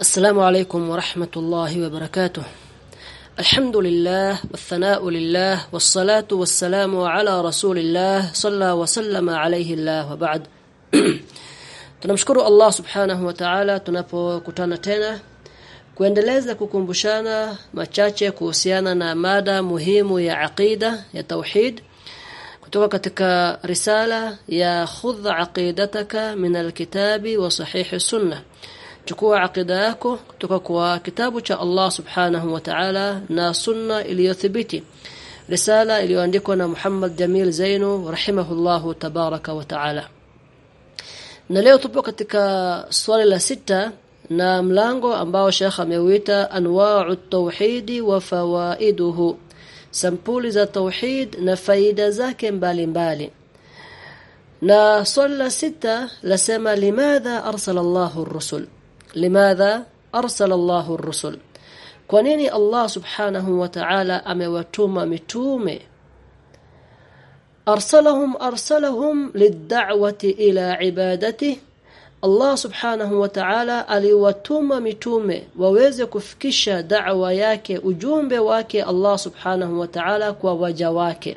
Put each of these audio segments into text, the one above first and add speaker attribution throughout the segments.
Speaker 1: السلام عليكم ورحمة الله وبركاته الحمد لله والثناء لله والصلاة والسلام على رسول الله صلى وسلم عليه الله وبعد tunamshukuru Allah subhanahu wa ta'ala tunapokutana tena kuendeleza kukumbushana machache kuhusiana na mada muhimu ya aqida ya tauhid kutoka katika risala ya khudh aqidataka min alkitabi wa sahih sunnah chukua aqida yako kutoka kwa kitabu cha Allah subhanahu wa ta'ala na sunna iliyothibiti risala iliyoandikwa na Muhammad Jamil Zainu rahimahullahu tabaraka wa ta'ala na leo tupo katika swali la sita na mlango ambao Sheikh ameuita anwa'u tauhidi wa fawaiduhu sampuli za tauhid na faida zake mbalimbali mbali. na swali la sita lasema limadha arsala Allahu ar-rusul limadha arsala Allahu ar-rusul kwa nini Allah subhanahu wa ta'ala amewatuma mitume? Arsalahum arsalahum lid-da'wati ila ibadati Allah subhanahu wa ta'ala aliwatuma mitume waweze kufikisha da'wa yake ujumbe wake Allah subhanahu wa ta'ala kwa waja wake.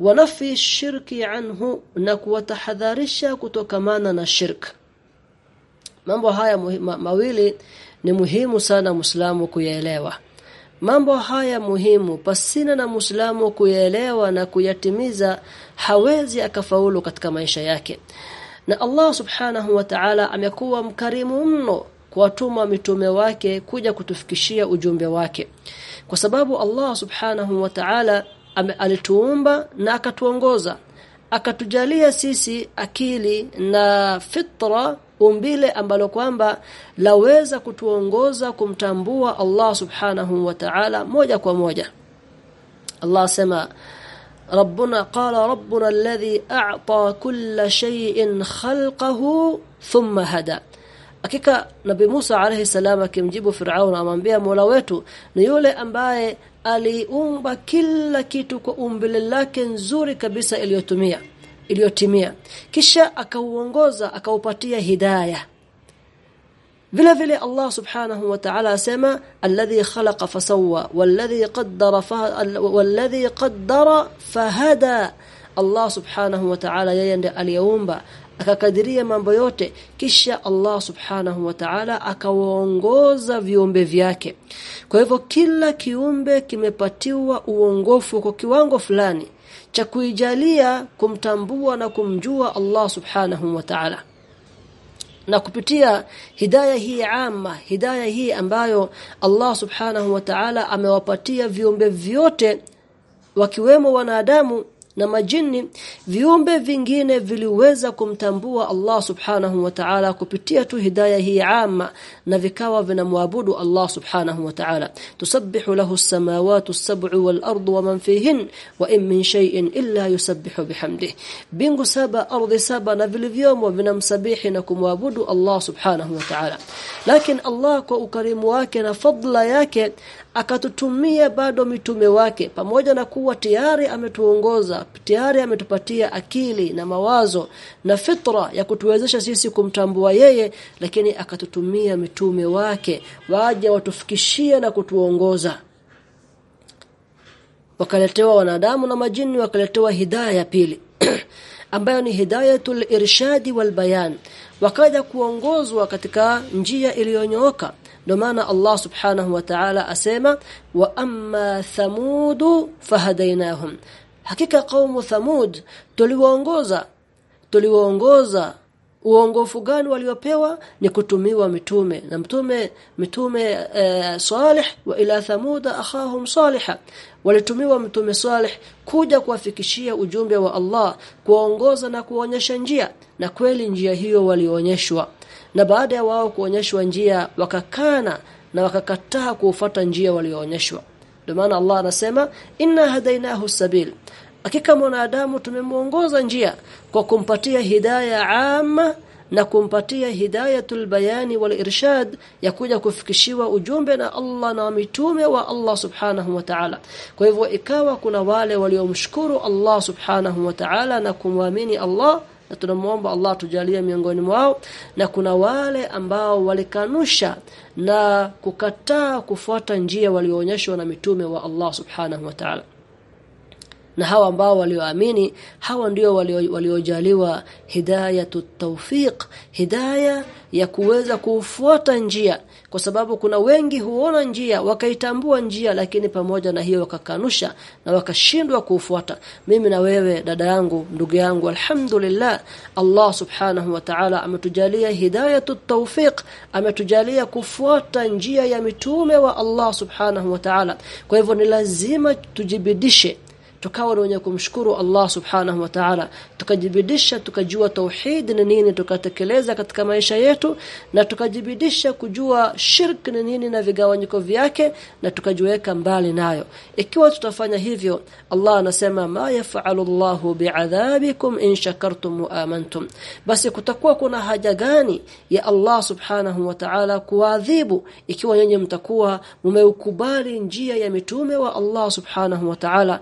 Speaker 1: Wanafi shirki anhu na kuwatahadharisha kutokamana na shirk mambo haya ma, mawili ni muhimu sana Muislamu kuyaelewa. Mambo haya muhimu pasina na Muislamu kuyaelewa na kuyatimiza hawezi akafaulu katika maisha yake. Na Allah subhanahu wa ta'ala amekuwa mkarimu mno kuwatuma mitume wake kuja kutufikishia ujumbe wake. Kwa sababu Allah subhanahu wa ta'ala alituumba na akatuongoza akatujalia sisi akili na fitra umbile ambalo kwamba laweza kutuongoza kumtambua Allah subhanahu wa ta'ala moja kwa moja. Allah sema Rabbuna qala Rabbuna alladhi a'ta kulla shay'in khalqahu thumma hada. Hakika Nabi Musa alayhi salam akimjibu Firaun amwambia Mola wetu ni yule ambaye aliumba kila kitu kwa umbile lake nzuri kabisa iliyotumia iliyotimia. Kisha akauongoza akaupatia hidayah vile vile Allah subhanahu wa ta'ala asema alladhi khalaqa fasawwa walladhi qaddara walladhi qaddara fahada. Allah subhanahu wa ta'ala yeye ndiye aliyeumba akakadiria mambo yote. Kisha Allah subhanahu wa ta'ala akawaongoza viumbe vyake. Kwa hivyo kila kiumbe kimepatiwa uongofu kwa kiwango fulani cha kuijalia kumtambua na kumjua Allah subhanahu wa ta'ala. Na kupitia hidayah hii amma hidayah hii ambayo Allah subhanahu wa ta'ala amewapatia viumbe vyote wakiwemo wanadamu na majini viumbe vingine viliweza kumtambua Allah subhanahu wa ta'ala kupitia tu hidayah hii ama na vikawa vinamwabudu Allah subhanahu wa ta'ala. Tusabbihu lahu as-samawati as-sab'u wal-ardu wa man fihin wa in min shay'in illa yusabbihu bihamdihi bingu saba ardhi saba na vilivyomo vinamsabihi na kumwabudu Allah subhanahu wa ta'ala. Lakini Allah kwa ukarimu wake na fadla yake akatutumia bado mitume wake pamoja na kuwa tayari ametuongoza tayari ametupatia akili na mawazo na fitra ya kutuwezesha sisi kumtambua yeye lakini akatutumia mitume wake waje watufikishie na kutuongoza. Wakaletewa wanadamu na majini wakaletewa hidayah ya pili ambayo ni hidayatul irshadi wal bayan. Wakaja kuongozwa katika njia iliyonyooka. Ndio maana Allah subhanahu wa ta'ala asema wa amma thamudu fahadainahum hakika kaumu thamud tuliwaongoza. Tuliwaongoza. Uongofu gani waliopewa? Ni kutumiwa mitume. Na mtume mitume e, salih wa ila thamuda akhahum Saliha walitumiwa mtume salih kuja kuwafikishia ujumbe wa Allah kuwaongoza na kuonyesha njia. Na kweli njia hiyo walionyeshwa. Na baada ya wao kuonyeshwa njia wakakana na wakakataa kufuata njia walioonyeshwa ndio maana Allah anasema inna hadainahu sabil. Hakika mwanadamu tumemuongoza njia kwa kumpatia hidaya amma na kumpatia hidayatul bayani wal irshad ya kuja kufikishiwa ujumbe na Allah na mitume wa Allah subhanahu wa ta'ala. Kwa hivyo ikawa kuna wale waliomshukuru Allah subhanahu wa ta'ala na kumwamini Allah na tunamuomba Allah tujalie miongoni mwao. Na kuna wale ambao walikanusha na kukataa kufuata njia walioonyeshwa na mitume wa Allah subhanahu wa ta'ala na hawa ambao walioamini hawa ndio waliojaliwa walio hidayatu tawfiq hidaya ya kuweza kufuata njia. Kwa sababu kuna wengi huona njia wakaitambua njia lakini pamoja na hiyo wakakanusha na wakashindwa kufuata. Mimi na wewe dada yangu ndugu yangu alhamdulillah Allah subhanahu wa ta'ala ametujalia hidayatu tawfiq ametujalia kufuata njia ya mitume wa Allah subhanahu wa ta'ala. Kwa hivyo ni lazima tujibidishe tukawa wenye kumshukuru Allah subhanahu wa ta'ala. Tukajibidisha tukajua tauhid ni nini tukatekeleza katika maisha yetu na tukajibidisha kujua shirk ni nini na vigawanyiko vyake na tukajiweka mbali nayo. Ikiwa tutafanya hivyo Allah anasema ma yaf'alu Allahu bi'adhabikum in shakartum wa amantum. Basi kutakuwa kuna haja gani ya Allah subhanahu wa ta'ala kuadhibu ikiwa nyinyi mtakuwa mumeukubali njia ya mitume wa Allah subhanahu wa ta'ala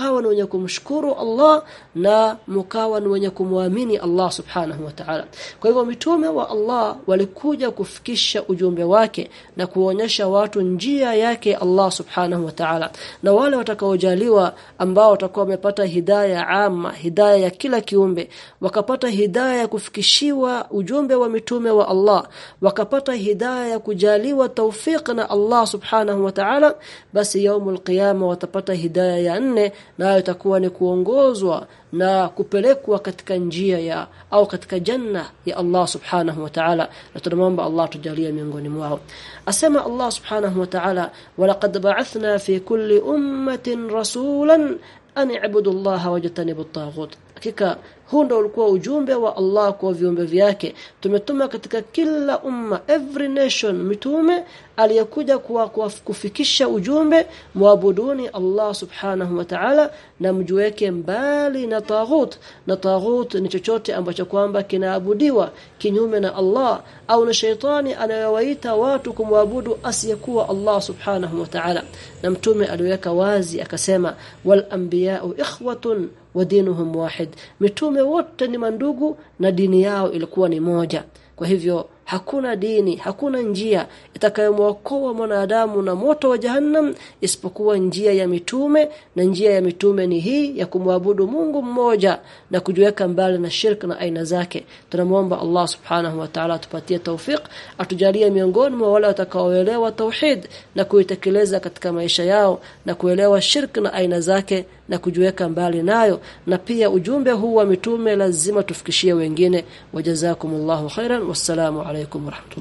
Speaker 1: mkawa ni wenye kumshukuru Allah na mkawa ni wenye kumwamini Allah subhanahu wa ta'ala. Kwa hivyo mitume wa Allah walikuja kufikisha ujumbe wake na kuonyesha watu njia yake Allah subhanahu wa ta'ala. Na wale watakaojaliwa ambao watakuwa wamepata hidaya ama hidaya ya kila kiumbe wakapata hidaya ya kufikishiwa ujumbe wa mitume wa Allah wakapata hidaya ya kujaliwa tawfiq na Allah subhanahu wa ta'ala basi yaumul qiyama watapata hidaya ya nne nayo itakuwa ni kuongozwa na kupelekwa katika njia ya au katika janna ya Allah subhanahu wa ta'ala. Na tunamwomba Allah tujalie miongoni mwao. Asema Allah subhanahu wa ta'ala walaqad ba'athna fi kulli ummatin rasulan an i'budu Allah wajtanibu at-taghut hakika huu ndio ulikuwa ujumbe wa Allah kwa viumbe vyake. Tumetuma katika kila umma every nation mitume aliyekuja kuwa kufikisha ujumbe muabuduni Allah subhanahu wa ta'ala na mjuweke mbali na taghut. Na taghut ni chochote ambacho kwamba kinaabudiwa kinyume na Allah au na shaitani anayewaita watu kumwabudu asiyekuwa Allah subhanahu wa ta'ala. Na mtume aliweka wazi akasema wal anbiya'u ikhwatun wa dinuhum wahid. Mitume wote ni mandugu na dini yao ilikuwa ni moja. Kwa hivyo hakuna dini hakuna njia itakayomwokoa mwanadamu na moto wa jahannam isipokuwa njia ya mitume na njia ya mitume ni hii ya kumwabudu Mungu mmoja na kujiweka mbali na shirk na aina zake. Tunamwomba Allah subhanahu wa ta'ala atupatie tawfik atujalie miongoni mwa wale watakaoelewa tauhid na kuitekeleza katika maisha yao na kuelewa shirk na aina zake na kujiweka mbali nayo. Na pia ujumbe huu wa mitume lazima tufikishie wengine. Wajazakumullahu khairan wassalamu alaykum عليكم ورحمة الله